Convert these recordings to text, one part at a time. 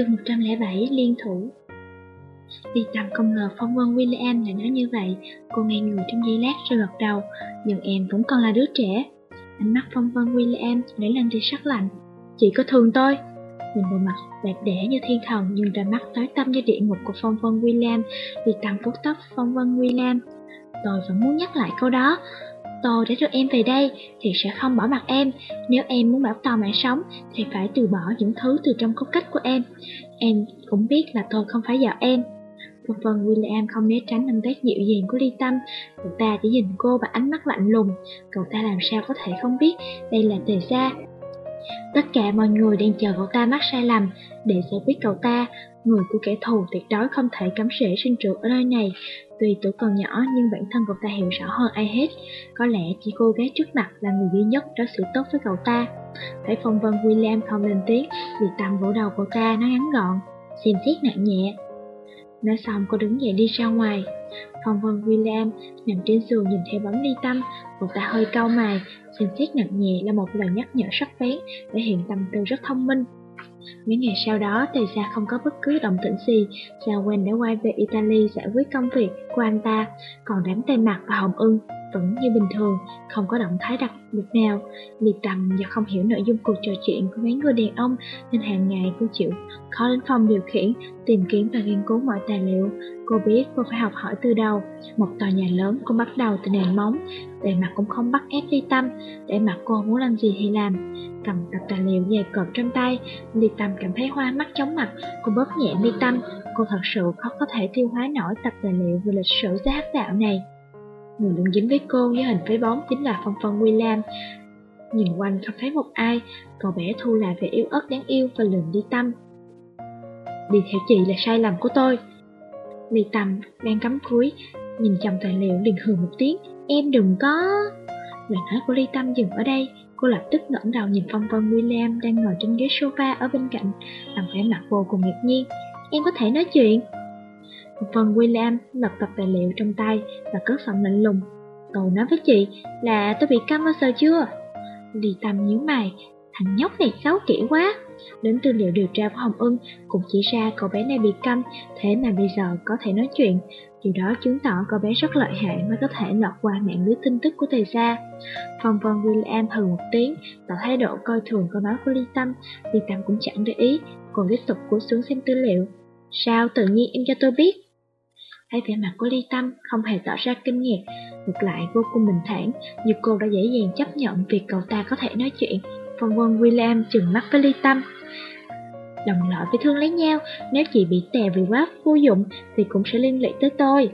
Chương 107 Liên thủ. Đi tầm không ngờ phong vân William lại nói như vậy, Cô ngây người trong giây lát rồi gật đầu, Nhưng em vẫn còn là đứa trẻ. Ánh mắt phong vân William nảy lên đi sắc lạnh. Chỉ có thương tôi Nhìn bộ mặt đẹp đẽ như thiên thần, Nhưng đôi mắt tối tâm như địa ngục của phong vân William Đi tầm phút tóc phong vân William. Tôi vẫn muốn nhắc lại câu đó. Tôi đã đưa em về đây thì sẽ không bỏ mặt em. Nếu em muốn bảo toàn mạng sống thì phải từ bỏ những thứ từ trong cốt cách của em. Em cũng biết là tôi không phải vợ em. Vân vân William không né tránh âm tác dịu dàng của Ly Tâm. Cậu ta chỉ nhìn cô bằng ánh mắt lạnh lùng. Cậu ta làm sao có thể không biết đây là tề gia. Tất cả mọi người đang chờ cậu ta mắc sai lầm để giải quyết cậu ta. Người của kẻ thù tuyệt đối không thể cắm rễ sinh trưởng ở nơi này. Tuy tuổi còn nhỏ nhưng bản thân cậu ta hiểu rõ hơn ai hết. Có lẽ chỉ cô gái trước mặt là người duy nhất đối xử tốt với cậu ta. Thấy phong vân William không lên tiếng, vì tầm vỗ đầu cậu ta nó ngắn gọn, xem xét nặng nhẹ. Nói xong cô đứng dậy đi ra ngoài. Phong vân William nằm trên giường nhìn theo bóng ly tâm, cậu ta hơi cau mày, xem xét nặng nhẹ là một lời nhắc nhở sắc bén, để hiện tâm tư rất thông minh. Mấy ngày sau đó, Tề Gia không có bất cứ động tĩnh gì, Gia Quen đã quay về Italy giải quyết công việc của anh ta, còn đám tay mặt và hồng ưng vẫn như bình thường, không có động thái đặc biệt nào. Liệt tầm do không hiểu nội dung cuộc trò chuyện của mấy người đàn ông nên hàng ngày cô chịu khó đến phòng điều khiển, tìm kiếm và nghiên cứu mọi tài liệu. Cô biết cô phải học hỏi từ đầu. Một tòa nhà lớn cô bắt đầu từ nền móng, để mặt cũng không bắt ép ly tâm, để mặt cô muốn làm gì thì làm. Cầm tập tài liệu dày cộp trong tay, liệt tâm cảm thấy hoa mắt chóng mặt, cô bóp nhẹ ly tâm. Cô thật sự khó có thể tiêu hóa nổi tập tài liệu về lịch sử giá hắc đạo này. Người luôn dính với cô với hình với bóng chính là Phong Phong William. Nhìn quanh không thấy một ai, cậu bé thu lại vẻ yêu ớt đáng yêu và lườm đi tâm. Đi theo chị là sai lầm của tôi. Ly Tâm đang cắm cúi, nhìn chồng tài liệu liền hừ một tiếng, em đừng có... Lời nói của Ly Tâm dừng ở đây, cô lập tức ngẩng đầu nhìn Phong Vân William đang ngồi trên ghế sofa ở bên cạnh, làm vẻ mặt vô cùng ngạc nhiên. Em có thể nói chuyện. Phần William lật tập tài liệu trong tay và cất giọng lạnh lùng. Tôi nói với chị là tôi bị câm bao giờ chưa? Lì Tâm nhíu mày, thằng nhóc này xấu kỹ quá. Đến tư liệu điều tra của Hồng Ưng cũng chỉ ra cậu bé này bị câm, thế mà bây giờ có thể nói chuyện. Điều đó chứng tỏ cậu bé rất lợi hại mới có thể lọt qua mạng lưới tin tức của thầy gia. Phong vân William hừ một tiếng, tỏ thái độ coi thường câu nói của Ly Tâm. Ly Tâm cũng chẳng để ý, còn tiếp tục cúi xuống xem tư liệu. Sao tự nhiên em cho tôi biết? Thấy vẻ mặt của Ly Tâm không hề tỏ ra kinh ngạc, ngược lại vô cùng bình thản, như cô đã dễ dàng chấp nhận việc cậu ta có thể nói chuyện. Phong vân William trừng mắt với Ly Tâm. Đồng lõi với thương lấy nhau, nếu chị bị tè vì quá vô dụng thì cũng sẽ liên lụy tới tôi.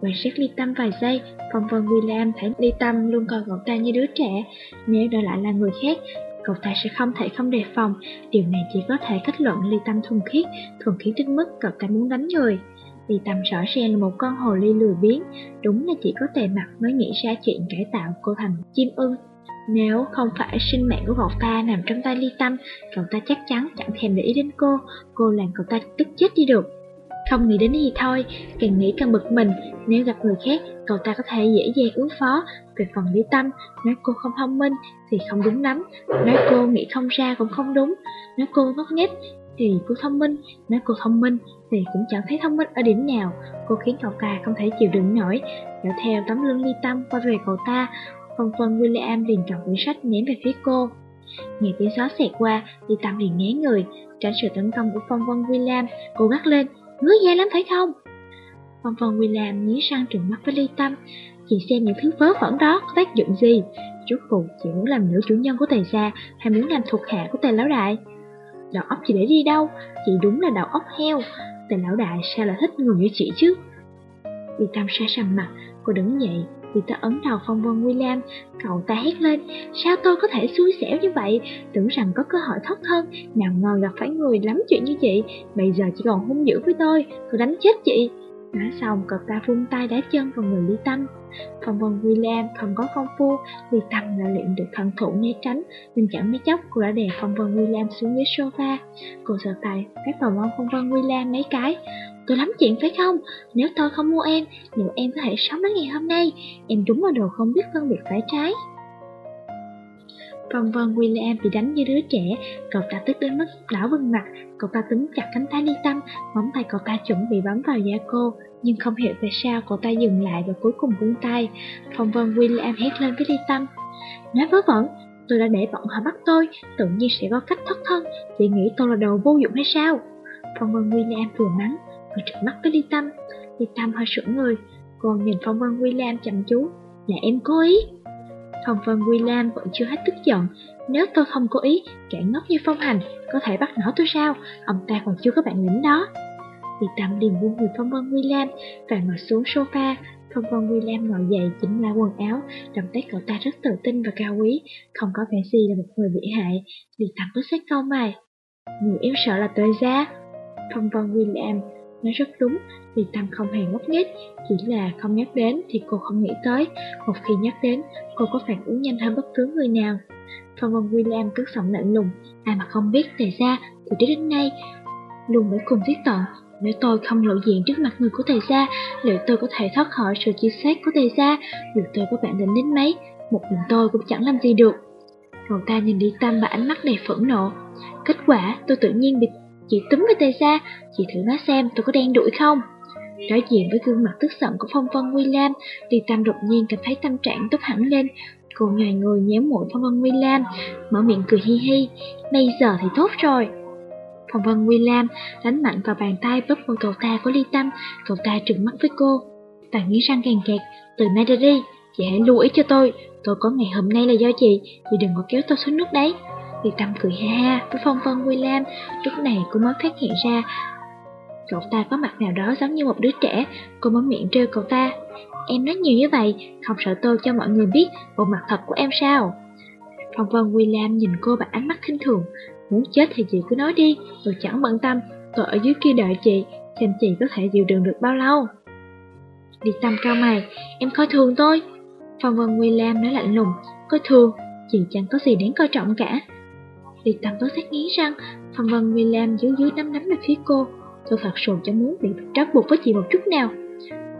Quan sát Ly Tâm vài giây, Phong vân William thấy Ly Tâm luôn coi cậu ta như đứa trẻ. Nếu đổi lại là người khác, cậu ta sẽ không thể không đề phòng. Điều này chỉ có thể kết luận Ly Tâm thuần khiết, thuần khiết đến mức cậu ta muốn đánh người. Vì tầm rõ ràng là một con hồ ly lười biếng, đúng là chỉ có tề mặt mới nghĩ ra chuyện cải tạo cô thành chim ưng. Nếu không phải sinh mạng của cậu ta nằm trong tay Ly Tâm, cậu ta chắc chắn chẳng thèm để ý đến cô, cô làm cậu ta tức chết đi được. Không nghĩ đến thì thôi, càng nghĩ càng bực mình, nếu gặp người khác, cậu ta có thể dễ dàng ứng phó. Về phần Lý Tâm, nói cô không thông minh thì không đúng lắm, nói cô nghĩ không ra cũng không đúng, nói cô ngốc nghếch thì cô thông minh, nói cô thông minh thì cũng chẳng thấy thông minh ở điểm nào. Cô khiến cậu ta không thể chịu đựng nổi, dõi theo tấm lưng ly tâm quay về cậu ta. Phân phân William liền cầm quyển sách ném về phía cô. Nghe tiếng gió xẹt qua, ly tâm liền né người, tránh sự tấn công của phong vân William. Cô gắt lên, ngứa da lắm phải không? Phong vân William nhí răng trừng mắt với ly tâm. Chị xem những thứ vớ vẩn đó có tác dụng gì? Rốt cuộc chị muốn làm nữ chủ nhân của tề gia hay muốn làm thuộc hạ của tề lão đại? Đầu óc chị để đi đâu? Chị đúng là đầu óc heo. Tề lão đại sao lại thích người như chị chứ? Vì Tam sa sầm mặt, cô đứng dậy, Vì ta ấn đầu phong vân William, cậu ta hét lên, sao tôi có thể xui xẻo như vậy, tưởng rằng có cơ hội thoát thân, nào ngờ gặp phải người lắm chuyện như chị, bây giờ chỉ còn hung dữ với tôi, tôi đánh chết chị. Nói xong, cậu ta vung tay đá chân vào người Lý Tâm. Phong vân William không có công phu, Lý Tâm đã luyện được thần thủ né tránh, nên chẳng mấy chốc cô đã đè phong vân William xuống dưới sofa. Cô sợ tay, phát vào mong phong vân William mấy cái. Tôi lắm chuyện phải không? Nếu tôi không mua em, liệu em có thể sống đến ngày hôm nay? Em đúng là đồ không biết phân biệt phải trái. Phong vân William bị đánh như đứa trẻ, cậu ta tức đến mức đỏ bừng mặt, cậu ta túm chặt cánh tay ly tâm, móng tay cậu ta chuẩn bị bấm vào da cô, nhưng không hiểu tại sao cậu ta dừng lại và cuối cùng buông tay. Phong vân William hét lên với ly tâm, nói vớ vẩn, tôi đã để bọn họ bắt tôi, tự nhiên sẽ có cách thoát thân, chị nghĩ tôi là đồ vô dụng hay sao? Phong vân William vừa mắng, vừa trợn mắt với ly tâm, ly tâm hơi sững người, còn nhìn phong vân William chăm chú, là em cố ý. Phong Vân William vẫn chưa hết tức giận. Nếu tôi không cố ý, kẻ ngốc như Phong Hành, có thể bắt nỏ tôi sao? Ông ta còn chưa có bản lĩnh đó. Vì Tâm liền buông người Phong Vân William và ngồi xuống sofa. Phong Vân William ngồi dậy chỉnh lại quần áo, động tác cậu ta rất tự tin và cao quý, không có vẻ gì là một người bị hại. Vì Tâm có xét câu mày. Người em sợ là tôi ra. Phong Vân William nói rất đúng, vì Tâm không hề ngốc nghếch, chỉ là không nhắc đến thì cô không nghĩ tới. Một khi nhắc đến, cô có phản ứng nhanh hơn bất cứ người nào. Phong Vân William cứ giọng lạnh lùng, ai mà không biết thầy ra từ trước đến nay luôn phải cùng giết tận. Nếu tôi không lộ diện trước mặt người của thầy gia, liệu tôi có thể thoát khỏi sự chia xét của thầy gia? Dù tôi có bản lĩnh đến mấy, một mình tôi cũng chẳng làm gì được. Cậu ta nhìn đi Tâm và ánh mắt đầy phẫn nộ. Kết quả, tôi tự nhiên bị chị túm với tay ra, chị thử nói xem tôi có đen đuổi không? Đối diện với gương mặt tức giận của Phong Vân William, Đi Tâm đột nhiên cảm thấy tâm trạng tốt hẳn lên. Cô nhòi người nhéo mũi Phong Vân William, mở miệng cười hi hi. Bây giờ thì tốt rồi. Phong Vân William đánh mạnh vào bàn tay bóp vào cầu ta của Ly Tâm, cầu ta trừng mắt với cô. Và nghiến răng càng kẹt, từ nay ra đi, chị hãy lưu ý cho tôi, tôi có ngày hôm nay là do chị, chị đừng có kéo tôi xuống nước đấy. Việt Tâm cười ha ha với Phong Vân William, lúc này cô mới phát hiện ra Cậu ta có mặt nào đó giống như một đứa trẻ, cô mở miệng trêu cậu ta. Em nói nhiều như vậy, không sợ tôi cho mọi người biết bộ mặt thật của em sao? Phong Vân William nhìn cô bằng ánh mắt khinh thường. Muốn chết thì chị cứ nói đi, tôi chẳng bận tâm. Tôi ở dưới kia đợi chị, xem chị có thể chịu đựng được bao lâu. Đi tâm cao mày, em coi thường tôi. Phong Vân William nói lạnh lùng, coi thường, chị chẳng có gì đáng coi trọng cả. Đi tâm có xét nghĩ răng, phần Vân William dưới dưới nắm nắm về phía cô, Tôi thật sự chẳng muốn bị trót buộc với chị một chút nào.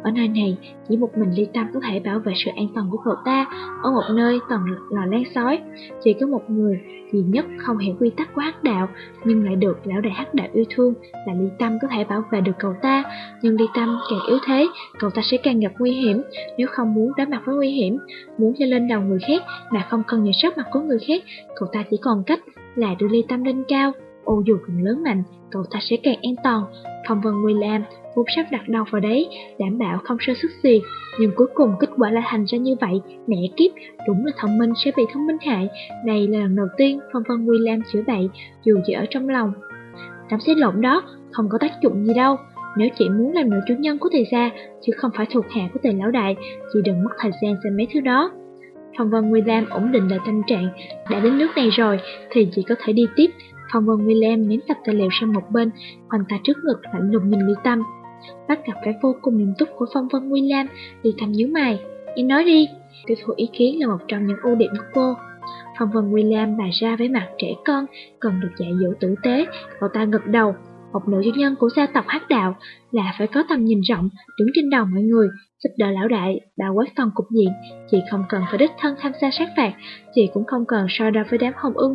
Ở nơi này, chỉ một mình Ly Tâm có thể bảo vệ sự an toàn của cậu ta. Ở một nơi toàn là lan sói Chỉ có một người duy nhất không hiểu quy tắc của hắc đạo Nhưng lại được lão đại hắc đạo yêu thương Là Ly Tâm có thể bảo vệ được cậu ta. Nhưng Ly Tâm càng yếu thế, cậu ta sẽ càng gặp nguy hiểm. Nếu không muốn đối mặt với nguy hiểm Muốn cho lên đầu người khác mà không cần nhìn sắc mặt của người khác Cậu ta chỉ còn cách là đưa Ly Tâm lên cao Ô dù càng lớn mạnh, cậu ta sẽ càng an toàn. Phong Vân Lam, vốn sắp đặt đầu vào đấy, đảm bảo không sơ xuất gì. Nhưng cuối cùng kết quả lại thành ra như vậy, mẹ kiếp, đúng là thông minh sẽ bị thông minh hại. Đây là lần đầu tiên Phong Vân Lam chữa bậy, dù chỉ ở trong lòng. Đám xếp lộn đó không có tác dụng gì đâu. Nếu chị muốn làm nữ chủ nhân của thầy gia, chứ không phải thuộc hạ của thầy lão đại, chị đừng mất thời gian xem mấy thứ đó. Phong Vân William ổn định lại tâm trạng, đã đến nước này rồi thì chỉ có thể đi tiếp, Phong Vân William ném tập tài liệu sang một bên, khoanh tay trước ngực lạnh lùng nhìn Lý Tâm. Bắt gặp vẻ vô cùng nghiêm túc của Phong Vân William, Lý Tâm nhíu mày. Em nói đi, tiêu thụ ý kiến là một trong những ưu điểm của cô. Phong Vân William bày ra với mặt trẻ con, cần được dạy dỗ tử tế, cậu ta gật đầu. Một nữ doanh nhân của gia tộc hắc đạo là phải có tầm nhìn rộng, đứng trên đầu mọi người, giúp đỡ lão đại, bà quát phòng cục diện. Chị không cần phải đích thân tham gia sát phạt, chị cũng không cần so đo với đám hồng ưng,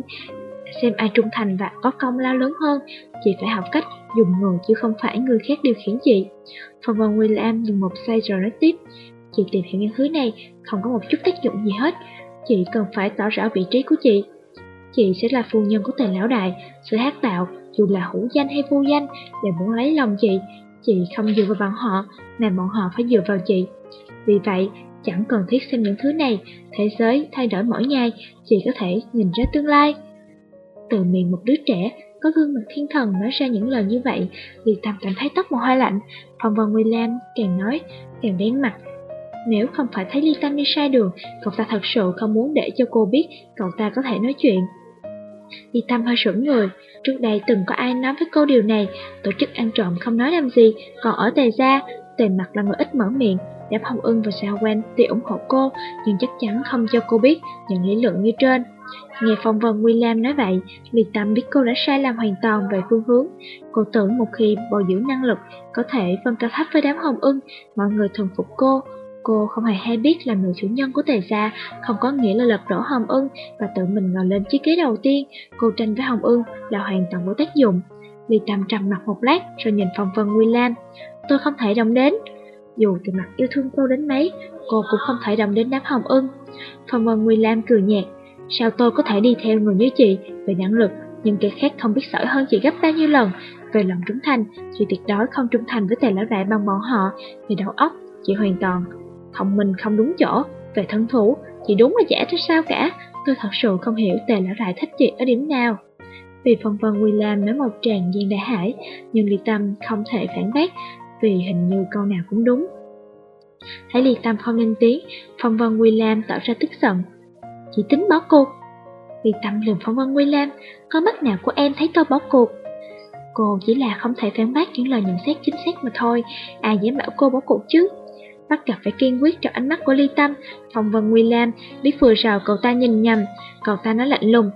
xem ai trung thành và có công lao lớn hơn, chị phải học cách dùng người chứ không phải người khác điều khiển chị. Phong Vân William dừng một giây rồi nói tiếp, chị tìm hiểu những thứ này không có một chút tác dụng gì hết, chị cần phải tỏ rõ vị trí của chị. Chị sẽ là phu nhân của tề lão đại, sự hát tạo, dù là hữu danh hay vô danh, đều muốn lấy lòng chị. Chị không dựa vào bọn họ, mà bọn họ phải dựa vào chị. Vì vậy, chẳng cần thiết xem những thứ này, thế giới thay đổi mỗi ngày, chị có thể nhìn ra tương lai. Từ miệng một đứa trẻ, có gương mặt thiên thần nói ra những lời như vậy, vì Tâm cảm thấy tóc mồ hôi lạnh. Phong Vân William càng nói, càng đen mặt. Nếu không phải thấy Ly Tâm đi sai đường, cậu ta thật sự không muốn để cho cô biết cậu ta có thể nói chuyện. Ly Tâm hơi sững người, trước đây từng có ai nói với cô điều này, tổ chức ăn trộm không nói làm gì, còn ở tề gia, tề mặt là người ít mở miệng, Đám Hồng Ưng và Sao Quen thì ủng hộ cô, nhưng chắc chắn không cho cô biết những lý luận như trên. Nghe phong vân William nói vậy, Ly Tâm biết cô đã sai lầm hoàn toàn về phương hướng. Cô tưởng một khi bồi dưỡng năng lực, có thể phân cao thấp với đám Hồng Ưng, mọi người thuần phục cô. Cô không hề hay biết là người chủ nhân của tề gia không có nghĩa là lật đổ Hồng Ưng và tự mình ngồi lên chiếc ghế đầu tiên. Cô tranh với Hồng Ưng là hoàn toàn vô tác dụng. Ly Tâm trầm mặt một lát rồi nhìn phong vân William. Tôi không thể đồng đến. Dù từ mặt yêu thương cô đến mấy, cô cũng không thể đồng đến đám Hồng Ưng. Phong vân William cười nhạt. Sao tôi có thể đi theo người như chị về năng lực, nhưng kẻ khác không biết giỏi hơn chị gấp bao nhiêu lần. Về lòng trung thành, chị tuyệt đối không trung thành với tề lão đại bằng bọn họ. Về đầu óc, chị hoàn toàn thông minh không đúng chỗ. Về thân thủ, chỉ đúng là giả chứ sao cả. Tôi thật sự không hiểu tề lão đại thích chị ở điểm nào. Vì phong vân William nói một tràng gian đại hải, nhưng Ly Tâm không thể phản bác vì hình như câu nào cũng đúng. Thấy Ly Tâm không lên tiếng, phong vân William tỏ ra tức giận. Chỉ tính bỏ cuộc. Ly Tâm lườm phong vân William, có mắt nào của em thấy tôi bỏ cuộc. Cô chỉ là không thể phản bác những lời nhận xét chính xác mà thôi, ai dám bảo cô bỏ cuộc chứ. Bắt gặp phải kiên quyết trong ánh mắt của Ly Tâm, phong vân Lam biết vừa rồi cậu ta nhìn nhầm, cậu ta nói lạnh lùng.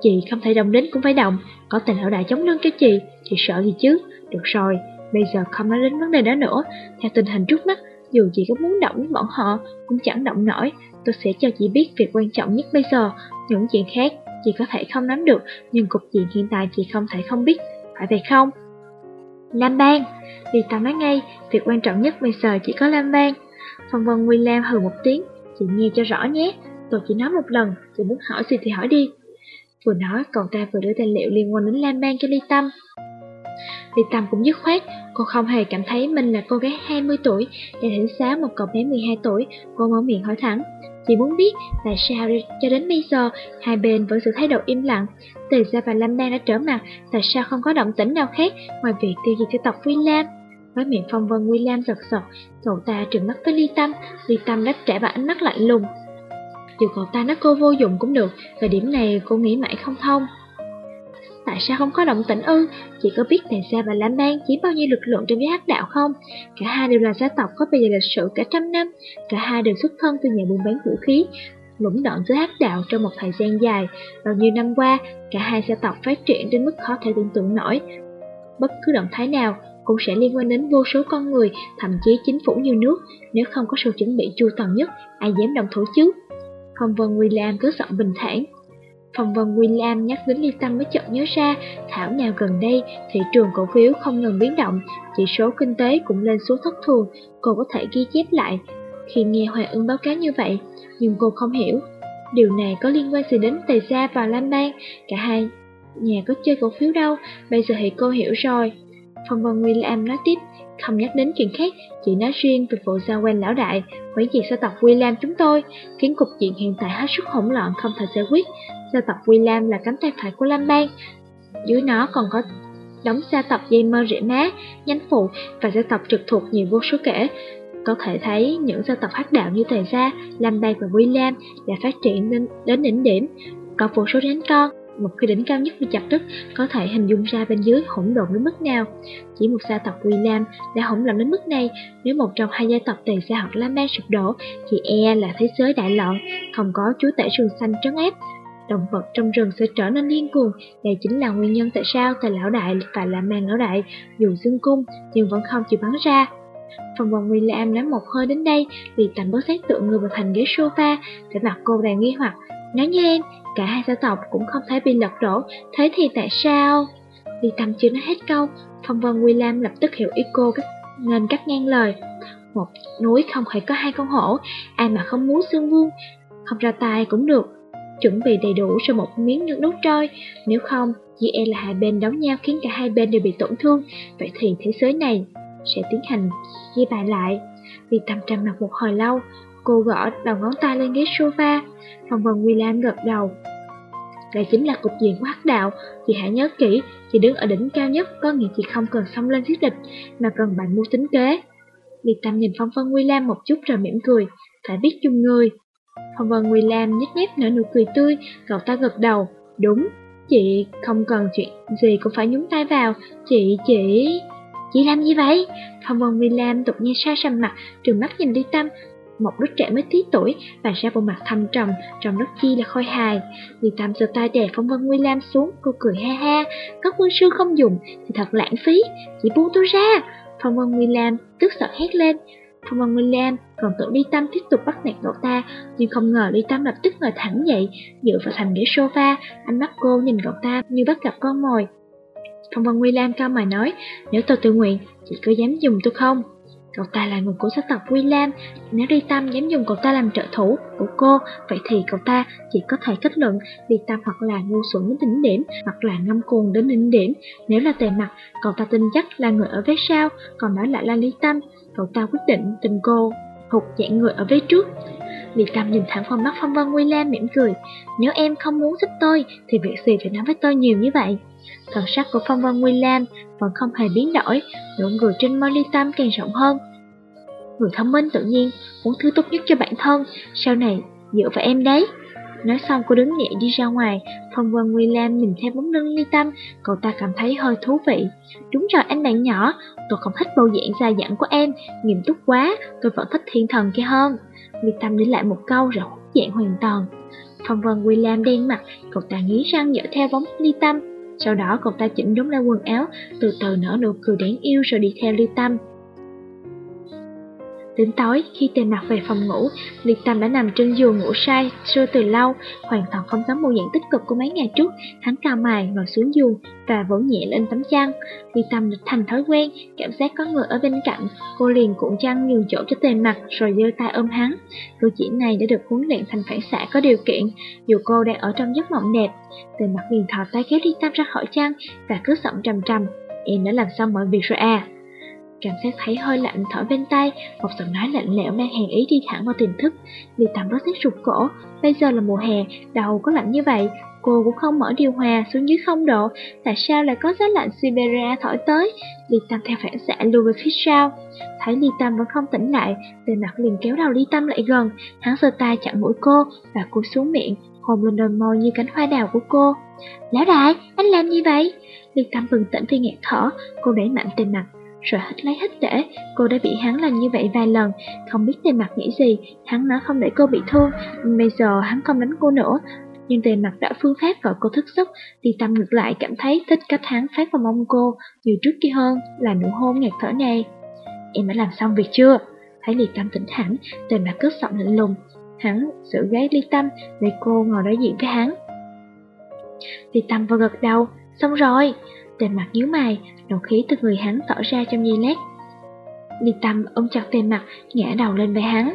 Chị không thể đồng đến cũng phải động, có tình hậu đại chống lưng cho chị, chị sợ gì chứ? Được rồi, bây giờ không nói đến vấn đề đó nữa, theo tình hình trước mắt, dù chị có muốn động với bọn họ, cũng chẳng động nổi, tôi sẽ cho chị biết việc quan trọng nhất bây giờ, những chuyện khác chị có thể không nắm được, nhưng cục diện hiện tại chị không thể không biết, phải vậy không? Lam Bang. Vì tao nói ngay, việc quan trọng nhất bây giờ chỉ có Lam Bang. Phong Vân William hừ một tiếng Chị nghe cho rõ nhé Tôi chỉ nói một lần, chị muốn hỏi gì thì hỏi đi. Vừa nói, cậu ta vừa đưa tài liệu liên quan đến Lam Bang cho Ly Tâm. Ly Tâm cũng dứt khoát, cô không hề cảm thấy mình là cô gái 20 tuổi để thỉnh xá một cậu bé 12 tuổi. Cô mở miệng hỏi thẳng, chị muốn biết tại sao cho đến bây giờ hai bên vẫn giữ thái độ im lặng. Từ ra và Lam Bang đã trở mặt, tại sao không có động tĩnh nào khác ngoài việc tiêu diệt gia tộc William? Với miệng phong vân William giật giật, cậu ta trừng mắt với Ly Tâm, Ly Tâm đáp trả bằng ánh mắt lạnh lùng. Dù cậu ta nói cô vô dụng cũng được, về điểm này cô nghĩ mãi không thông. Tại sao không có động tĩnh ư? Chị có biết Tề Gia và Lam Bang chỉ bao nhiêu lực lượng trong giới hắc đạo không? Cả hai đều là gia tộc có bề dày lịch sử cả trăm năm, cả hai đều xuất thân từ nhà buôn bán vũ khí, lũng đoạn dưới hắc đạo trong một thời gian dài. Bao nhiêu năm qua, cả hai gia tộc phát triển đến mức khó thể tưởng tượng nổi. Bất cứ động thái nào cũng sẽ liên quan đến vô số con người, thậm chí chính phủ nhiều nước. Nếu không có sự chuẩn bị chu toàn nhất, ai dám đồng thủ chứ? Không Vân William cứ giọng bình thản. Phong Vân William nhắc đến Ly Tâm mới chợt nhớ ra, thảo nào gần đây thị trường cổ phiếu không ngừng biến động, chỉ số kinh tế cũng lên xuống thất thường, cô có thể ghi chép lại. Khi nghe Hoàng ưng báo cáo như vậy, nhưng cô không hiểu, điều này có liên quan gì đến Tề Gia và Lam Bang, cả hai nhà có chơi cổ phiếu đâu, bây giờ thì cô hiểu rồi. Phong Vân William nói tiếp, không nhắc đến chuyện khác, chỉ nói riêng về vụ giao quen lão đại, hủy diệt gia tộc William chúng tôi, khiến cục diện hiện tại hết sức hỗn loạn không thể giải quyết. Gia tộc William là cánh tay phải của Lam Bang, dưới nó còn có đóng gia tộc dây mơ rễ má, nhánh phụ và gia tộc trực thuộc nhiều vô số kể. Có thể thấy những gia tộc hắc đạo như Tề Gia, Lam Bang và William đã phát triển đến, đến đỉnh điểm, có vô số nhánh con một cái đỉnh cao nhất bị chặt đứt có thể hình dung ra bên dưới hỗn độn đến mức nào. Chỉ một gia tộc William đã hỗn loạn đến mức này, nếu một trong hai gia tộc tề gia hoặc la Bang sụp đổ, thì e là thế giới đại loạn, không có chúa tể rừng xanh trấn áp. Động vật trong rừng sẽ trở nên điên cuồng, đây chính là nguyên nhân tại sao tài lão đại và Lam Bang lão đại dù dương cung nhưng vẫn không chịu bắn ra. Phòng vòng William nắm một hơi đến đây, vì tầm bớt sát tượng người vào thành ghế sofa, vẻ mặt cô đang nghi hoặc. Nói như em, cả hai gia tộc cũng không thể bị lật đổ, thế thì tại sao? Vì Tâm chưa nói hết câu, Phong Vân William lập tức hiểu ý cô nên cắt ngang lời. Một núi không thể có hai con hổ, ai mà không muốn xương vương, không ra tay cũng được. Chuẩn bị đầy đủ cho một miếng nước đốt trôi, nếu không, chỉ e là hai bên đấu nhau khiến cả hai bên đều bị tổn thương, vậy thì thế giới này sẽ tiến hành ghi bài lại. Vì Tâm trầm mặt một hồi lâu, cô gõ đầu ngón tay lên ghế sofa, Phong Vân William gật đầu. Đây chính là cục diện của hắc đạo, chị hãy nhớ kỹ, chị đứng ở đỉnh cao nhất có nghĩa chị không cần xông lên giết địch, mà cần bạn mua tính kế. Liệt Tâm nhìn Phong Vân William một chút rồi mỉm cười, phải biết chung người. Phong Vân William nhếch mép nở nụ cười tươi, cậu ta gật đầu, đúng, chị không cần chuyện gì cũng phải nhúng tay vào, chị chỉ... Chị làm gì vậy? Phong Vân William đột nhiên xa sầm mặt, trừng mắt nhìn Ly Tâm, một đứa trẻ mới tí tuổi và ra bộ mặt thâm trầm, trong rất chi là khôi hài. người Tâm giơ tay đè Phong Vân lam xuống, cô cười ha ha, các quân sư không dùng thì thật lãng phí, chỉ buông tôi ra. Phong Vân lam tức sợ hét lên, Phong Vân lam còn tưởng Ly Tâm tiếp tục bắt nạt cậu ta, nhưng không ngờ Ly Tâm lập tức ngồi thẳng dậy, dựa vào thành ghế sofa, ánh mắt cô nhìn cậu ta như bắt gặp con mồi. Phong Vân lam cao mày nói, nếu tôi tự nguyện, chị có dám dùng tôi không? Cậu ta là người của sắc tộc William, nếu Ly Tâm dám dùng cậu ta làm trợ thủ của cô, vậy thì cậu ta chỉ có thể kết luận Ly Tâm hoặc là ngu xuẩn đến đỉnh điểm, hoặc là ngâm cuồng đến đỉnh điểm. Nếu là tề mặt, cậu ta tin chắc là người ở phía sau, còn nói lại là Ly Tâm. Cậu ta quyết định tình cô, hụt dạng người ở phía trước. Ly Tâm nhìn thẳng vào mắt Phong Vân William mỉm cười, nếu em không muốn giúp tôi, thì việc gì phải nói với tôi nhiều như vậy? Thần sắc của Phong Vân Lam vẫn không hề biến đổi, nụ cười trên môi ly tâm càng rộng hơn. Người thông minh tự nhiên, muốn thứ tốt nhất cho bản thân, sau này dựa vào em đấy. Nói xong cô đứng nhẹ đi ra ngoài, Phong Vân Lam nhìn theo bóng lưng ly tâm, cậu ta cảm thấy hơi thú vị. Đúng rồi anh bạn nhỏ, tôi không thích bầu dạng dài dẳng của em, nghiêm túc quá, tôi vẫn thích thiên thần kia hơn. Ly tâm để lại một câu rồi hút dạng hoàn toàn. Phong Vân Lam đen mặt, cậu ta nghĩ răng dở theo bóng ly tâm, sau đó cậu ta chỉnh đúng lại quần áo, từ từ nở nụ cười đáng yêu rồi đi theo ly tâm. Đến tối, khi tề mặt về phòng ngủ, Liệt Tâm đã nằm trên giường ngủ say, xưa từ lâu, hoàn toàn không giống bộ dạng tích cực của mấy ngày trước. Hắn cao mày, ngồi xuống giường và vỗ nhẹ lên tấm chăn. Liệt Tâm đã thành thói quen, cảm giác có người ở bên cạnh, cô liền cuộn chăn nhường chỗ cho tề mặt rồi giơ tay ôm hắn. Cử chỉ này đã được huấn luyện thành phản xạ có điều kiện, dù cô đang ở trong giấc mộng đẹp. Tề mặt liền thò tay kéo Liệt Tâm ra khỏi chăn và cứ giọng trầm trầm. Em đã làm xong mọi việc rồi à. Cảm giác thấy hơi lạnh thở bên tay, một giọng nói lạnh lẽo mang hàng ý đi thẳng vào tiềm thức. Vì tầm rất thích rụt cổ, bây giờ là mùa hè, đầu có lạnh như vậy, cô cũng không mở điều hòa xuống dưới không độ, tại sao lại có gió lạnh Siberia thổi tới? Ly Tâm theo phản xạ lùi về phía sau. Thấy Ly Tâm vẫn không tỉnh lại, tề mặt liền kéo đầu Ly Tâm lại gần, hắn giơ tay chặn mũi cô và cúi xuống miệng, hôn lên đôi môi như cánh hoa đào của cô. Lão đại, anh làm gì vậy? Ly Tâm bừng tỉnh vì nghẹt thở, cô đẩy mạnh tề mặt, rồi hết lấy hết để. Cô đã bị hắn làm như vậy vài lần, không biết tề mặt nghĩ gì, hắn nói không để cô bị thương, bây giờ hắn không đánh cô nữa. Nhưng tề mặt đã phương pháp gọi cô thức giấc, thì tâm ngược lại cảm thấy thích cách hắn phát vào mông cô, nhiều trước kia hơn là nụ hôn ngạt thở này. Em đã làm xong việc chưa? Thấy Ly Tâm tỉnh hẳn, tề mặt cất giọng lạnh lùng. Hắn giữ gáy Ly Tâm để cô ngồi đối diện với hắn. Ly Tâm vừa gật đầu, xong rồi. Tề mặt nhíu mày, nộ khí từ người hắn tỏ ra trong giây lát. Ly Tâm ôm chặt tề mặt, ngã đầu lên vai hắn.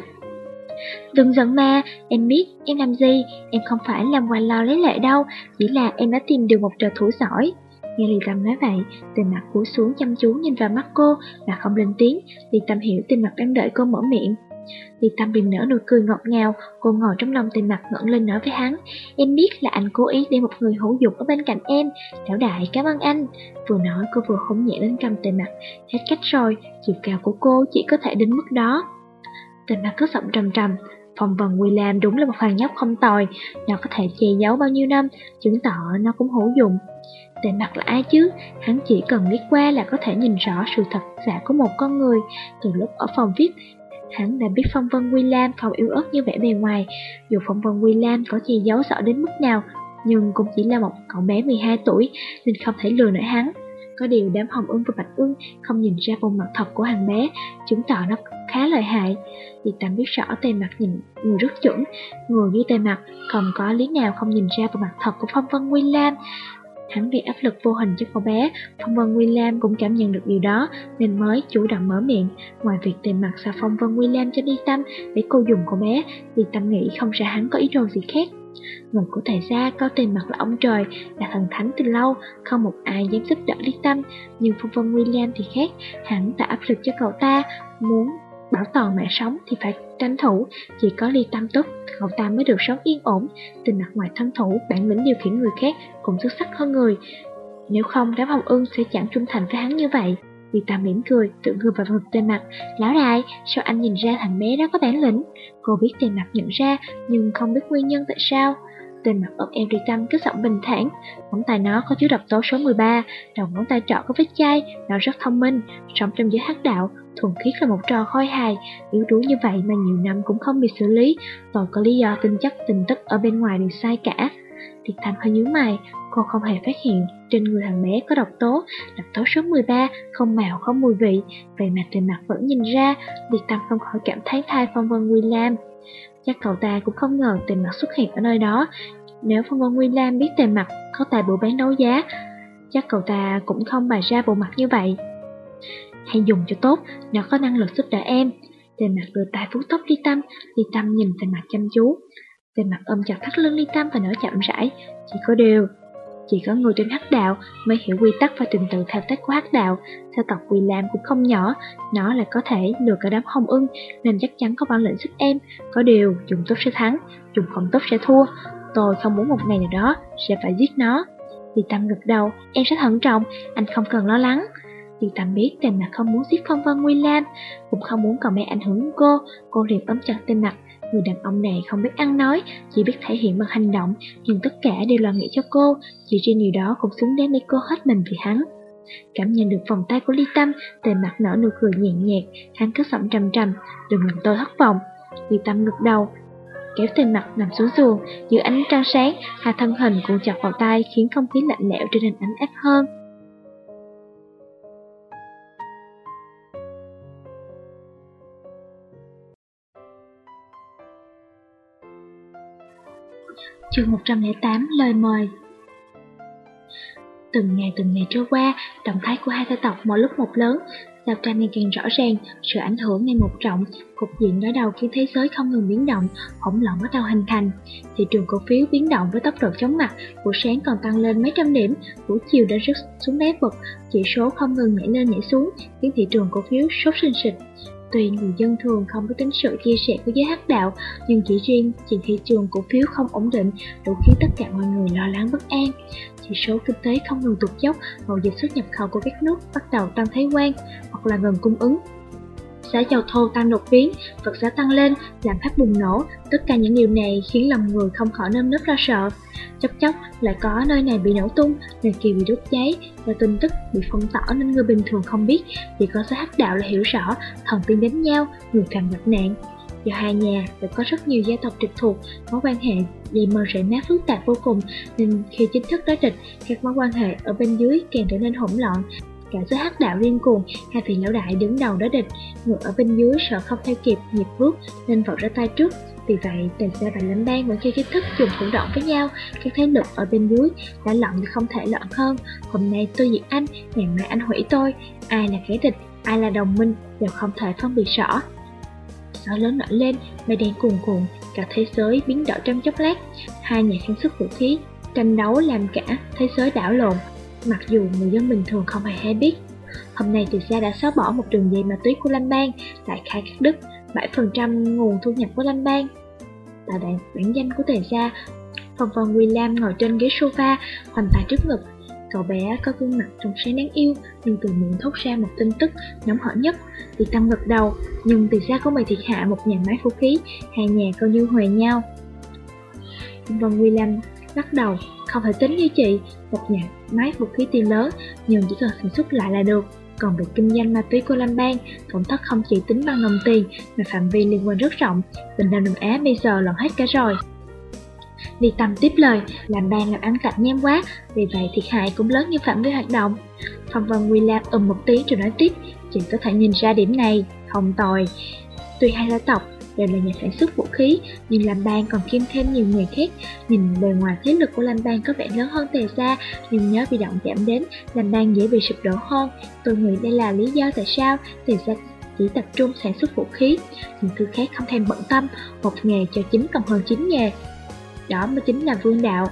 Đừng giận ma, em biết em làm gì, em không phải làm quan lo lấy lệ đâu, chỉ là em đã tìm được một trợ thủ giỏi. Nghe Ly Tâm nói vậy, tề mặt cúi xuống chăm chú nhìn vào mắt cô mà không lên tiếng, Ly Tâm hiểu tề mặt đang đợi cô mở miệng thì Tâm bình nở nụ cười ngọt ngào, cô ngồi trong lòng tên mặt ngẩng lên nói với hắn. Em biết là anh cố ý để một người hữu dụng ở bên cạnh em. Lão đại cảm ơn anh. Vừa nói cô vừa hôn nhẹ lên cầm tên mặt. Hết cách rồi, chiều cao của cô chỉ có thể đến mức đó. Tên mặt có giọng trầm trầm. Phong vần William đúng là một thằng nhóc không tồi, nó có thể che giấu bao nhiêu năm, chứng tỏ nó cũng hữu dụng. Tề mặt là ai chứ? Hắn chỉ cần liếc qua là có thể nhìn rõ sự thật giả của một con người. Từ lúc ở phòng viết. Hắn đã biết Phong Vân William không yếu ớt như vẻ bề ngoài, dù Phong Vân William có che giấu sợ đến mức nào, nhưng cũng chỉ là một cậu bé 12 tuổi nên không thể lừa nổi hắn. Có điều đám hồng ưng và bạch ưng không nhìn ra vùng mặt thật của hàng bé, chứng tỏ nó khá lợi hại. Vì tạm biết rõ tề mặt nhìn người rất chuẩn, người như tề mặt không có lý nào không nhìn ra vùng mặt thật của Phong Vân William. Hắn vì áp lực vô hình cho cô bé, Phong Vân William cũng cảm nhận được điều đó nên mới chủ động mở miệng. Ngoài việc tìm mặt xà Phong Vân William cho đi Tâm để cô dùng cô bé, vì Tâm nghĩ không ra hắn có ý đồ gì khác. Người của thầy gia có tên mặt là ông trời, là thần thánh từ lâu, không một ai dám giúp đỡ Lý Tâm. Nhưng Phong Vân William thì khác, hắn tạo áp lực cho cậu ta, muốn bảo toàn mạng sống thì phải tranh thủ, chỉ có ly tâm tốt, cậu ta mới được sống yên ổn, từ mặt ngoài thân thủ, bản lĩnh điều khiển người khác cũng xuất sắc hơn người. Nếu không, đám hồng ưng sẽ chẳng trung thành với hắn như vậy. Vì ta mỉm cười, tự người vào ngực tên mặt. Lão đại, sao anh nhìn ra thằng bé đó có bản lĩnh? Cô biết tên mặt nhận ra, nhưng không biết nguyên nhân tại sao. Tên mặt ôm em đi Tâm cứ giọng bình thản. Ngón tay nó có chứa độc tố số 13, đầu ngón tay trỏ có vết chai, nó rất thông minh, sống trong giới hắc đạo, thuần khiết là một trò khôi hài, yếu đuối như vậy mà nhiều năm cũng không bị xử lý, tôi có lý do tin chắc tình tức ở bên ngoài đều sai cả. Tiệt Thanh hơi nhíu mày, cô không hề phát hiện trên người thằng bé có độc tố, độc tố số 13, không màu không mùi vị, vậy mà trên mặt vẫn nhìn ra, Tiệt Thanh không khỏi cảm thấy thai phong vân Lam. Chắc cậu ta cũng không ngờ tiền mặt xuất hiện ở nơi đó. Nếu phong vân Lam biết tiền mặt có tài bộ bán đấu giá, chắc cậu ta cũng không bày ra bộ mặt như vậy. Hãy dùng cho tốt, nó có năng lực giúp đỡ em. Tiền mặt đưa tay vuốt tóc Ly Tâm, Ly Tâm nhìn tiền mặt chăm chú. Tiền mặt ôm chặt thắt lưng Ly Tâm và nói chậm rãi, chỉ có điều. Chỉ có người trên hắc đạo mới hiểu quy tắc và trình tự thao tác của hắc đạo. Sao tộc Quỳ Lam cũng không nhỏ, nó lại có thể lừa cả đám hồng ưng, nên chắc chắn có bản lĩnh sức em. Có điều, dùng tốt sẽ thắng, dùng không tốt sẽ thua. Tôi không muốn một ngày nào đó sẽ phải giết nó. Ly Tâm gật đầu, em sẽ thận trọng, anh không cần lo lắng. Vì Tâm biết tên mặt không muốn giết phong vân Nguy Lam, cũng không muốn cậu bé ảnh hưởng cô, cô liền ấm chặt tên mặt. Người đàn ông này không biết ăn nói, chỉ biết thể hiện bằng hành động, nhưng tất cả đều lo nghĩ cho cô, chỉ riêng điều đó cũng xứng đáng để cô hết mình vì hắn. Cảm nhận được vòng tay của Ly Tâm, tề mặt nở nụ cười nhẹ nhạt, hắn cứ giọng trầm trầm, đừng làm tôi thất vọng. Ly Tâm ngực đầu, kéo tên mặt nằm xuống giường, dưới ánh trăng sáng, hai thân hình cuộn chặt vào tay khiến không khí lạnh lẽo trở nên ấm áp hơn. Chương 108 Lời mời Từng ngày từng ngày trôi qua, động thái của hai gia tộc mỗi lúc một lớn, giao tranh ngày càng rõ ràng, sự ảnh hưởng ngày một trọng, cục diện đối đầu khiến thế giới không ngừng biến động, hỗn loạn bắt đầu hình thành. Thị trường cổ phiếu biến động với tốc độ chóng mặt, buổi sáng còn tăng lên mấy trăm điểm, buổi chiều đã rớt xuống đáy vực, chỉ số không ngừng nhảy lên nhảy xuống, khiến thị trường cổ phiếu sốt sinh sịch. Tuy người dân thường không có tính sự chia sẻ của giới hắc đạo, nhưng chỉ riêng chuyện thị trường cổ phiếu không ổn định đủ khiến tất cả mọi người lo lắng bất an. Chỉ số kinh tế không ngừng tụt dốc, mậu dịch xuất nhập khẩu của các nước bắt đầu tăng thái quan hoặc là ngừng cung ứng. Giá dầu thô tăng đột biến, vật giá tăng lên, làm phát bùng nổ, tất cả những điều này khiến lòng người không khỏi nơm nớp lo sợ. Chốc chốc lại có nơi này bị nổ tung, nơi kia bị đốt cháy, và tin tức bị phong tỏa nên người bình thường không biết, chỉ có số hắc đạo là hiểu rõ, thần tiên đánh nhau, người phạm gặp nạn. Do hai nhà lại có rất nhiều gia tộc trực thuộc, mối quan hệ dày mờ rễ nát phức tạp vô cùng, nên khi chính thức đối địch, các mối quan hệ ở bên dưới càng trở nên hỗn loạn, cả giới hắc đạo liên cuồng hai vị lão đại đứng đầu đối địch. Ngựa ở bên dưới sợ không theo kịp nhịp bước, nên vọt ra tay trước. Vì vậy, tề gia và lãnh bang vẫn chưa chính thức dùng thủ đoạn với nhau. Các thế lực ở bên dưới đã loạn thì không thể loạn hơn. Hôm nay tôi diệt anh, ngày mai anh hủy tôi. Ai là kẻ địch, ai là đồng minh đều không thể phân biệt rõ. Gió lớn nổi lên, mây đen cuồn cuộn, cả thế giới biến đổi trong chốc lát. Hai nhà sản xuất vũ khí tranh đấu làm cả thế giới đảo lộn mặc dù người dân bình thường không hề hay biết. Hôm nay từ xa đã xóa bỏ một đường dây ma túy của Lâm Bang, lại khai cắt đứt 7% nguồn thu nhập của Lâm Bang. Tại đại bản danh của Tề Gia, Phòng Phòng William ngồi trên ghế sofa, khoanh tay trước ngực. Cậu bé có gương mặt trong sáng đáng yêu, nhưng từ miệng thốt ra một tin tức nóng hổi nhất. Thì tâm gật đầu, nhưng từ xa có bị thiệt hạ một nhà máy vũ khí, hai nhà coi như hòa nhau. Phòng Phòng William lắc đầu, không thể tính như chị, một nhà máy vũ khí tiền lớn, nhưng chỉ cần sản xuất lại là được. Còn việc kinh doanh ma túy của Lam Bang, tổn thất không chỉ tính bằng đồng tiền, mà phạm vi liên quan rất rộng. Bình Nam Đông Á bây giờ lộn hết cả rồi. Đi Tâm tiếp lời, làm Ban làm ăn cạnh nhem quá, vì vậy thiệt hại cũng lớn như phạm vi hoạt động. Phong Vân Lam ừm một tiếng rồi nói tiếp, chị có thể nhìn ra điểm này, không tồi. Tuy hai gia tộc đều là nhà sản xuất vũ khí, nhưng Lam Bang còn kiêm thêm nhiều nghề khác. Nhìn bề ngoài thế lực của Lam Bang có vẻ lớn hơn Tề Gia, nhưng nhớ bị động giảm đến, Lam Bang dễ bị sụp đổ hơn. Tôi nghĩ đây là lý do tại sao Tề Gia chỉ tập trung sản xuất vũ khí, những thứ khác không thèm bận tâm, một nghề cho chính còn hơn chín nghề. Đó mới chính là vương đạo.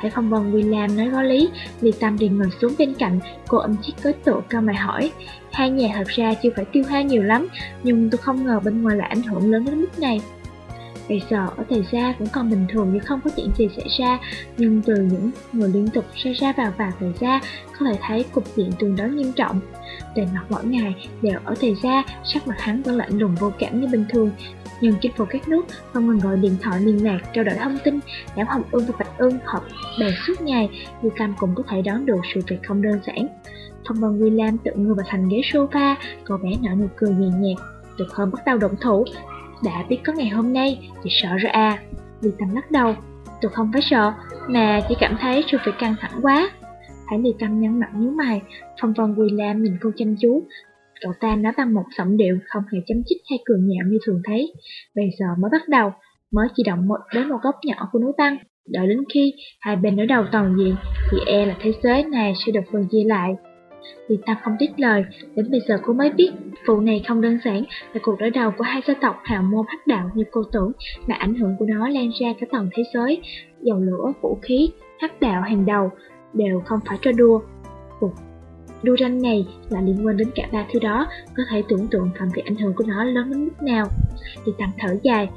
Thấy phong vân William nói có lý, Ly Tâm liền ngồi xuống bên cạnh, cô ôm chiếc cối tựa cao mày hỏi. Hai nhà thật ra chưa phải tiêu hao nhiều lắm, nhưng tôi không ngờ bên ngoài lại ảnh hưởng lớn đến mức này. Bây giờ ở thời gia cũng còn bình thường như không có chuyện gì xảy ra, nhưng từ những người liên tục ra ra vào vào thời gia có thể thấy cục diện tương đối nghiêm trọng. Tề mặt mỗi ngày đều ở thời gia, sắc mặt hắn vẫn lạnh lùng vô cảm như bình thường, nhưng chính phủ các nước không ngừng gọi điện thoại liên lạc trao đổi thông tin đám hồng ương và bạch ương họp bàn suốt ngày như cam cũng có thể đoán được sự việc không đơn giản. Phong vân william tự ngồi vào thành ghế sofa cậu bé nở nụ cười nhẹ nhạt được hơn bắt đầu động thủ đã biết có ngày hôm nay chị sợ rồi à vì tâm lắc đầu tôi không phải sợ mà chỉ cảm thấy sự việc căng thẳng quá Thấy Lì Tâm nhấn mặt nhíu mày, Phong Vân quỳ lam nhìn cô chăm chú, Cậu ta nói bằng một giọng điệu không hề chấm chích hay cường nhạo như thường thấy. Bây giờ mới bắt đầu, mới chỉ động một đến một góc nhỏ của núi băng. Đợi đến khi hai bên đối đầu toàn diện, thì e là thế giới này sẽ được phân chia lại. Vì ta không tiếc lời, đến bây giờ cô mới biết vụ này không đơn giản là cuộc đối đầu của hai gia tộc hào môn hắc đạo như cô tưởng mà ảnh hưởng của nó lan ra cả toàn thế giới. Dầu lửa, vũ khí, hắc đạo hàng đầu đều không phải cho đua. Cuộc Đua tranh này là liên quan đến cả ba thứ đó, có thể tưởng tượng phạm vi ảnh hưởng của nó lớn đến mức nào. Thì tăng thở dài,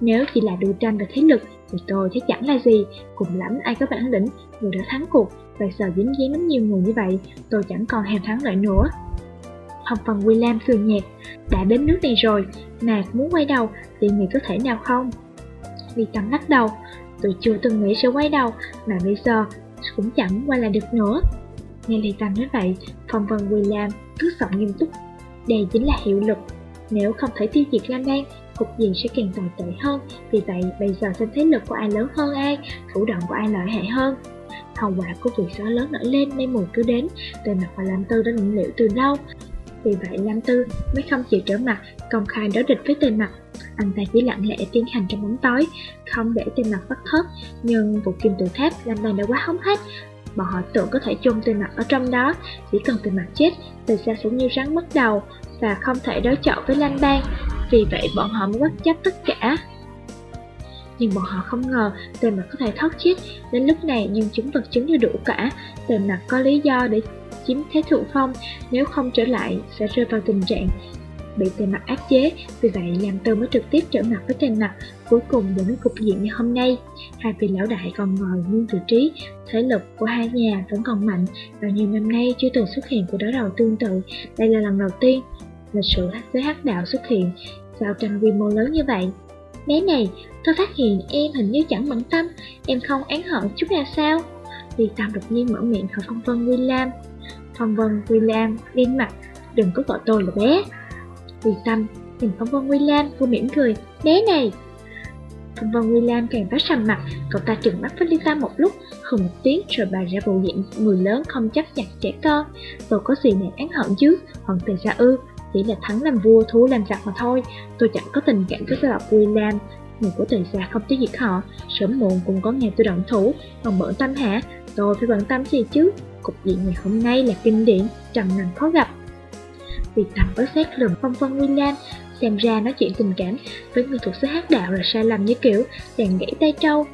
nếu chỉ là đua tranh về thế lực thì tôi thấy chẳng là gì, cùng lắm ai có bản lĩnh, người đã thắng cuộc, vậy giờ dính dáng đến nhiều người như vậy, tôi chẳng còn hèm thắng lợi nữa. Hồng phần William cười nhạt, đã đến nước này rồi, mà muốn quay đầu thì nghĩ có thể nào không? Vì tâm lắc đầu, tôi chưa từng nghĩ sẽ quay đầu, mà bây giờ cũng chẳng quay lại được nữa. Nghe Lê Tâm nói vậy, Phong Vân William cứ giọng nghiêm túc. Đây chính là hiệu lực. Nếu không thể tiêu diệt Lam Đan, cục diện sẽ càng tồi tệ hơn. Vì vậy, bây giờ xem thế lực của ai lớn hơn ai, thủ đoạn của ai lợi hại hơn. Hậu quả của việc gió lớn nổi lên, mây mù cứ đến, tề mặt và Lam Tư đã định liệu từ lâu. Vì vậy, Lam Tư mới không chịu trở mặt, công khai đối địch với tề mặt. Anh ta chỉ lặng lẽ tiến hành trong bóng tối, không để tề mặt bắt thớt. Nhưng vụ kim tự tháp Lam Tư đã quá hóng hết. Bọn họ tưởng có thể chôn tên mặt ở trong đó, chỉ cần tên mặt chết, từ xa sẽ như rắn mất đầu và không thể đối chọi với lam Bang. Vì vậy bọn họ mới bất chấp tất cả. Nhưng bọn họ không ngờ tề mặt có thể thoát chết. Đến lúc này nhưng chúng vật chứng như đủ cả. Tề mặt có lý do để chiếm thế thượng phong. Nếu không trở lại sẽ rơi vào tình trạng bị tề mặt áp chế, vì vậy làm Tư mới trực tiếp trở mặt với tề mặt, cuối cùng đến cục diện như hôm nay. Hai vị lão đại còn ngồi nguyên vị trí, thế lực của hai nhà vẫn còn mạnh, và nhiều năm nay chưa từng xuất hiện của đối đầu tương tự, đây là lần đầu tiên lịch sử giới hắc đạo xuất hiện, vào tranh quy mô lớn như vậy. Bé này, tôi phát hiện em hình như chẳng bận tâm, em không án hận chút nào sao? Vì Tâm đột nhiên mở miệng hỏi Phong Vân William. Phong Vân William lên mặt, đừng có gọi tôi là bé. Vì Tâm nhìn Phong Vân William vui mỉm cười Bé này Phong Vân William càng phát sầm mặt Cậu ta trừng mắt với Lisa một lúc Không một tiếng rồi bà ra bộ diện Người lớn không chấp nhận trẻ con Tôi có gì để án hận chứ hoàng tiền ra ư chỉ là thắng làm vua thú làm giặc mà thôi. Tôi chẳng có tình cảm với gia tộc William Người của tề gia không tiêu diệt họ. Sớm muộn cũng có ngày tôi động thủ. Còn bận tâm hả? Tôi phải bận tâm gì chứ? Cục diện ngày hôm nay là kinh điển, Trầm nặng khó gặp. Vì tầm bớt xét lườm phong vân William Xem ra nói chuyện tình cảm với người thuộc xứ hát đạo là sai lầm như kiểu, đàn gãy tay trâu.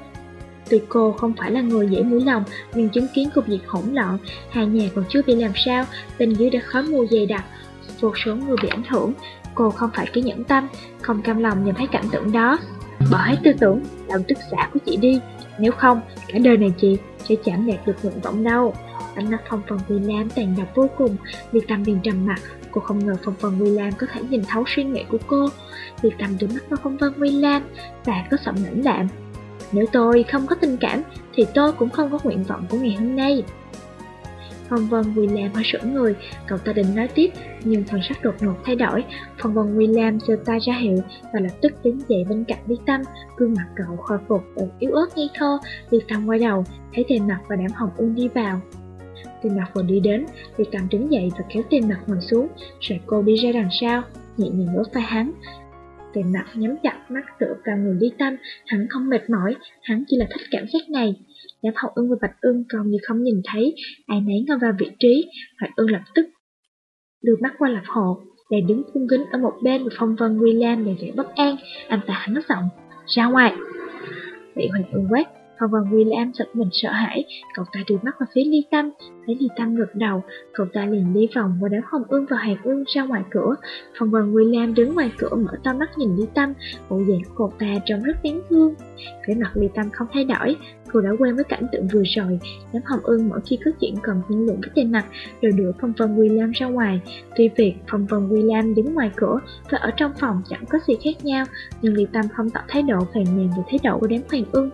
Tuy cô không phải là người dễ mũi lòng, Nhưng chứng kiến cục diện hỗn loạn, Hai nhà còn chưa bị làm sao, Bên dưới đã khó mua dày đặc. Vô số người bị ảnh hưởng. Cô không phải cái nhẫn tâm Không cam lòng nhìn thấy cảnh tượng đó. Bỏ hết tư tưởng, lòng tức giả của chị đi. Nếu không, cả đời này chị sẽ chẳng đạt được nguyện vọng đâu. Ánh mắt phong phần William tàn độc vô cùng. Vì tâm liền trầm mặt Cô không ngờ phong phần William có thể nhìn thấu suy nghĩ của cô. Vì tâm đưa mắt vào phong vân William Và có giọng lãnh đạm. Nếu tôi không có tình cảm Thì tôi cũng không có nguyện vọng của ngày hôm nay. Phong Vân William hơi sững người, cậu ta định nói tiếp, nhưng thần sắc đột ngột thay đổi. Phong Vân William giơ tay ra hiệu và lập tức đứng dậy bên cạnh Lý Tâm, gương mặt cậu khôi phục và yếu ớt ngây thơ. Lý Tâm quay đầu, thấy Tề mặt và đám hồng Ung đi vào. Tề mặt vừa đi đến, Lý Tâm đứng dậy và kéo Tề mặt ngồi xuống, rồi cô đi ra đằng sau, nhẹ nhàng vỗ vai hắn. Tề mặt nhắm chặt mắt tựa vào người Lý Tâm, hắn không mệt mỏi, hắn chỉ là thích cảm giác này. Đám hậu ưng và bạch ưng còn như không nhìn thấy, ai nấy ngồi vào vị trí, bạch ưng lập tức đưa mắt qua lập hộ, để đứng cung kính ở một bên và phong vân William đầy vẻ bất an, anh ta hắn giọng, ra ngoài. Vị hoàng ưng quát, Hồng Vân William giật mình sợ hãi, cậu ta đưa mắt vào phía Ly Tâm, thấy Ly Tâm ngược đầu, cậu ta liền đi vòng và đám hồng ương và hàng ương ra ngoài cửa. Hồng Vân William đứng ngoài cửa mở to mắt nhìn Ly Tâm, bộ dạng của cậu ta trông rất đáng thương. Vẻ mặt Ly Tâm không thay đổi, cô đã quen với cảnh tượng vừa rồi, đám hồng ương mỗi khi có chuyện cần thương lượng với tên mặt, rồi đuổi Phong Vân William ra ngoài. Tuy việc Phong Vân William đứng ngoài cửa và ở trong phòng chẳng có gì khác nhau, nhưng Ly Tâm không tỏ thái độ phàn nàn về thái độ của đám hoàng ương.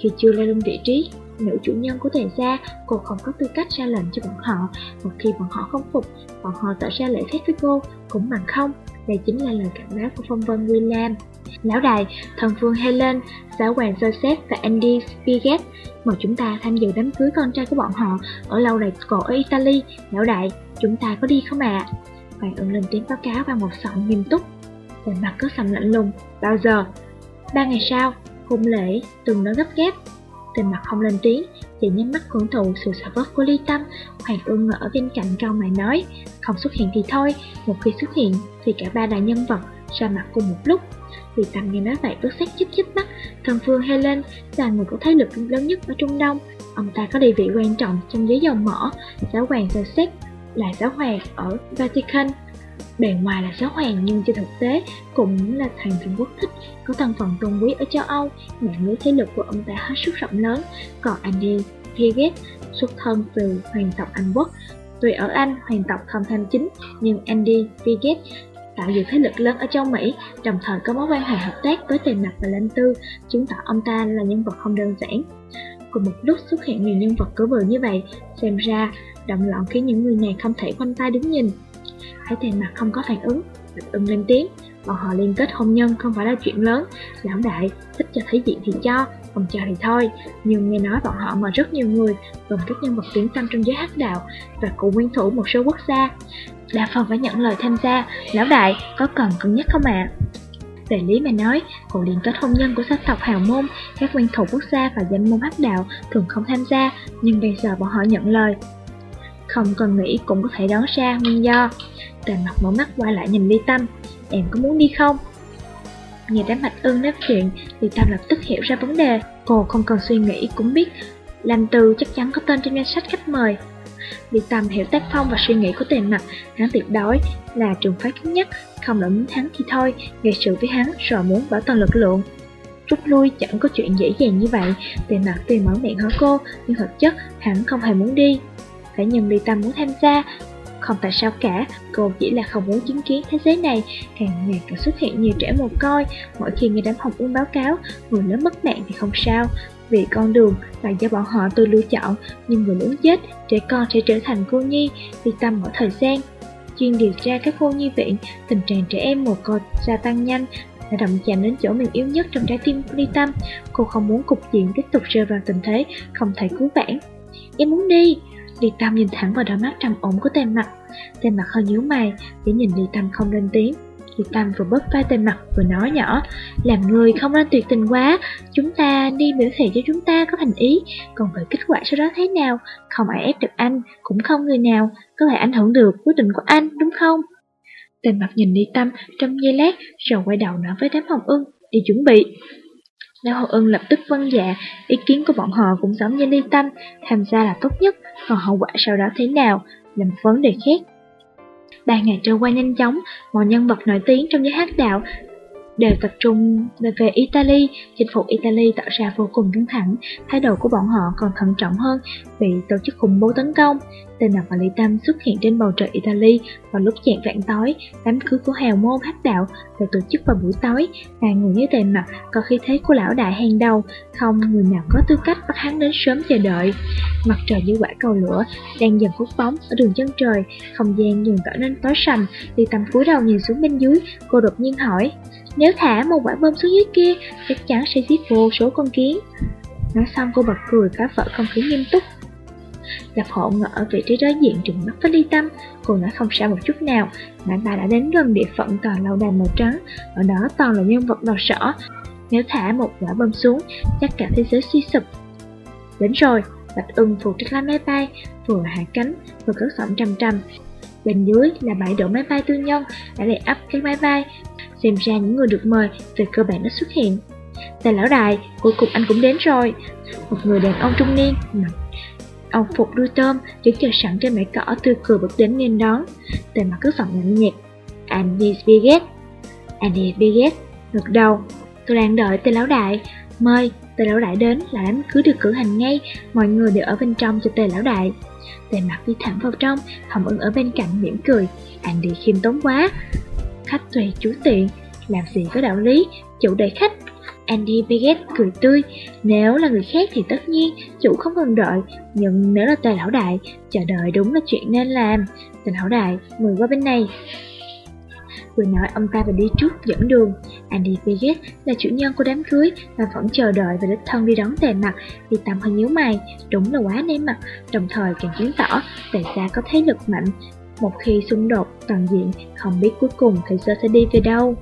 Khi chưa lên lên vị trí, nữ chủ nhân của tề gia, cô không có tư cách ra lệnh cho bọn họ. Một khi bọn họ không phục, bọn họ tỏ ra lễ phép với cô, cũng bằng không. Đây chính là lời cảnh báo của phong vân William. Lão đại, thần vương Helen, giáo hoàng Joseph và Andy Spiget mời chúng ta tham dự đám cưới con trai của bọn họ ở lâu đài cổ ở Italy. Lão đại, chúng ta có đi không ạ? À? Hoàng ưng lên tiếng báo cáo bằng một giọng nghiêm túc. Về mặt có sầm lạnh lùng. Bao giờ? Ba ngày sau, hôn lễ, từng nói gấp gáp. Tên mặt không lên tiếng, chỉ nhắm mắt hưởng thụ sự xả vớt của ly tâm. Hoàng ương ở bên cạnh cao mày nói, không xuất hiện thì thôi, một khi xuất hiện thì cả ba đại nhân vật ra mặt cùng một lúc. Vì tâm nghe nói vậy bước xét chích chích mắt, thần phương Helen là người có thế lực lớn nhất ở Trung Đông. Ông ta có địa vị quan trọng trong giới dầu mỏ, giáo hoàng Joseph là giáo hoàng ở Vatican Bề ngoài là giáo hoàng nhưng trên thực tế cũng là thành Trung Quốc thích, có thân phận tôn quý ở châu Âu, mạng lưới thế lực của ông ta hết sức rộng lớn. Còn Andy Piaget xuất thân từ hoàng tộc Anh Quốc, tuy ở Anh hoàng tộc không tham chính, nhưng Andy Piaget tạo dựng thế lực lớn ở châu Mỹ, đồng thời có mối quan hệ hợp tác với tiền mặt và lãnh tư, chứng tỏ ông ta là nhân vật không đơn giản. Cùng một lúc xuất hiện nhiều nhân vật cỡ vừa như vậy, xem ra động loạn khiến những người này không thể quanh tay đứng nhìn. Thấy tiền mặt không có phản ứng, Bạch ưng lên tiếng Bọn họ liên kết hôn nhân không phải là chuyện lớn Lão đại, thích cho thấy diện thì cho Không cho thì thôi Nhưng nghe nói bọn họ mời rất nhiều người Gồm các nhân vật tiếng tâm trong giới hắc đạo Và cụ nguyên thủ một số quốc gia Đa phần phải nhận lời tham gia Lão đại, có cần cân nhắc không ạ? À? Về lý mà nói, cuộc liên kết hôn nhân của sắc tộc hào môn, các nguyên thủ quốc gia và danh môn hắc đạo thường không tham gia, nhưng bây giờ bọn họ nhận lời. Không cần nghĩ cũng có thể đoán ra nguyên do. Tề mặt mở mắt qua lại nhìn Ly Tâm. Em có muốn đi không? Nghe đám mạch ưng nói chuyện, Ly Tâm lập tức hiểu ra vấn đề. Cô không cần suy nghĩ cũng biết làm từ chắc chắn có tên trên danh sách khách mời. Ly Tâm hiểu tác phong và suy nghĩ của tề mặt Hắn tuyệt đối là trường phái cứng nhất, Không đợi muốn thắng thì thôi. Gây sự với hắn rồi muốn bảo toàn lực lượng. Rút lui chẳng có chuyện dễ dàng như vậy. Tề mặt tuy mở miệng hỏi cô, Nhưng thực chất hắn không hề muốn đi. Phải nhân Ly Tâm muốn tham gia không tại sao cả, cô chỉ là không muốn chứng kiến thế giới này càng ngày càng xuất hiện nhiều trẻ mồ côi. Mỗi khi nghe đám học uống báo cáo, người lớn mất mạng thì không sao, vì con đường là do bọn họ tự lựa chọn, nhưng người lớn chết, trẻ con sẽ trở thành cô nhi, Ly tâm mỗi thời gian. Chuyên điều tra các cô nhi viện, tình trạng trẻ em mồ côi gia tăng nhanh, đã động chạm đến chỗ mềm yếu nhất trong trái tim Ly Tâm. Cô không muốn cục diện tiếp tục rơi vào tình thế, không thể cứu vãn. Em muốn đi, Ly Tâm nhìn thẳng vào đôi mắt trầm ổn của tên mặt Tên mặt hơi nhíu mày, Để nhìn Ly Tâm không lên tiếng. Ly Tâm vừa bớt vai tên mặt vừa nói nhỏ, Làm người không nên tuyệt tình quá. Chúng ta đi biểu thị cho chúng ta có thành ý. Còn về kết quả sau đó thế nào? Không ai ép được anh, Cũng không người nào có thể ảnh hưởng được quyết định của anh, đúng không? Tên mặt nhìn Ly Tâm trong giây lát, Rồi quay đầu nói với đám hồng ưng, Đi chuẩn bị. Nếu Hồ Ân lập tức vâng dạ, ý kiến của bọn họ cũng giống như ly tâm, tham gia là tốt nhất, còn hậu quả sau đó thế nào là một vấn đề khác. Ba ngày trôi qua nhanh chóng, mọi nhân vật nổi tiếng trong giới hát đạo đều tập trung về Italy. Chính phủ Italy tỏ ra vô cùng căng thẳng, thái độ của bọn họ còn thận trọng hơn bị tổ chức khủng bố tấn công. Tên là và Lý Tâm xuất hiện trên bầu trời Italy vào lúc chạng vạn tối, đám cưới của hào môn hát đạo được tổ chức vào buổi tối. Vài người như tề mặt có khí thế của lão đại hàng đầu, không người nào có tư cách bắt hắn đến sớm chờ đợi. Mặt trời như quả cầu lửa đang dần khuất bóng ở đường chân trời, không gian dần trở nên tối sầm. Lý Tâm cúi đầu nhìn xuống bên dưới, cô đột nhiên hỏi: nếu thả một quả bom xuống dưới kia, chắc chắn sẽ giết vô số con kiến. Nói xong cô bật cười phá vỡ không khí nghiêm túc. Lập hộ ngỡ ở vị trí đối diện trừng mắt với ly tâm, cô nói không sao một chút nào, mà ta đã đến gần địa phận tòa lâu đài màu trắng, ở đó toàn là nhân vật đỏ sỏ. Nếu thả một quả bom xuống, chắc cả thế giới suy sụp. Đến rồi, Bạch ưng phụ trách lái máy bay, vừa hạ cánh, vừa cất giọng trầm trầm. Bên dưới là bãi đổ máy bay tư nhân, đã để ấp các máy bay, Xem ra những người được mời về cơ bản đã xuất hiện Tài lão đại, cuối cùng anh cũng đến rồi. Một người đàn ông trung niên, mặc ông phục đuôi tôm, đứng chờ sẵn trên bãi cỏ tươi cười bước đến nghênh đón. Tề mặt cứ giọng lạnh nhạt. Andy Biget. Andy Biget, ngược đầu. Tôi đang đợi tề lão đại. Mời, tề lão đại đến là đám cưới được cử hành ngay, mọi người đều ở bên trong cho tề lão đại. Tề mặt đi thẳng vào trong, Hồng ưng ở bên cạnh mỉm cười. Andy khiêm tốn quá. Khách tùy chú tiện, làm gì có đạo lý, chủ đề khách. Andy Baguette cười tươi, nếu là người khác thì tất nhiên chủ không cần đợi, nhưng nếu là tề lão đại, chờ đợi đúng là chuyện nên làm. Tề lão đại, mời qua bên này. Vừa nói ông ta và đi trước dẫn đường. Andy Baguette là chủ nhân của đám cưới Và vẫn chờ đợi và đích thân đi đón tề mặt. Vì tầm hơi nhíu mày Đúng là quá ném mặt. Đồng thời càng chứng tỏ Tề xa có thế lực mạnh. Một khi xung đột toàn diện Không biết cuối cùng thì sơ sẽ đi về đâu.